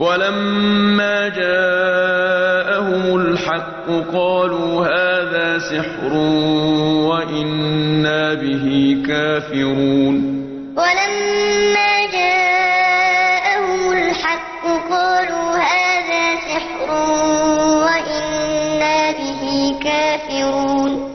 ولما جاءهم الحق قالوا هذا سحر وإنا به كافرون. ولما جاءهم الحق قالوا هذا سحر وإنا به كافرون.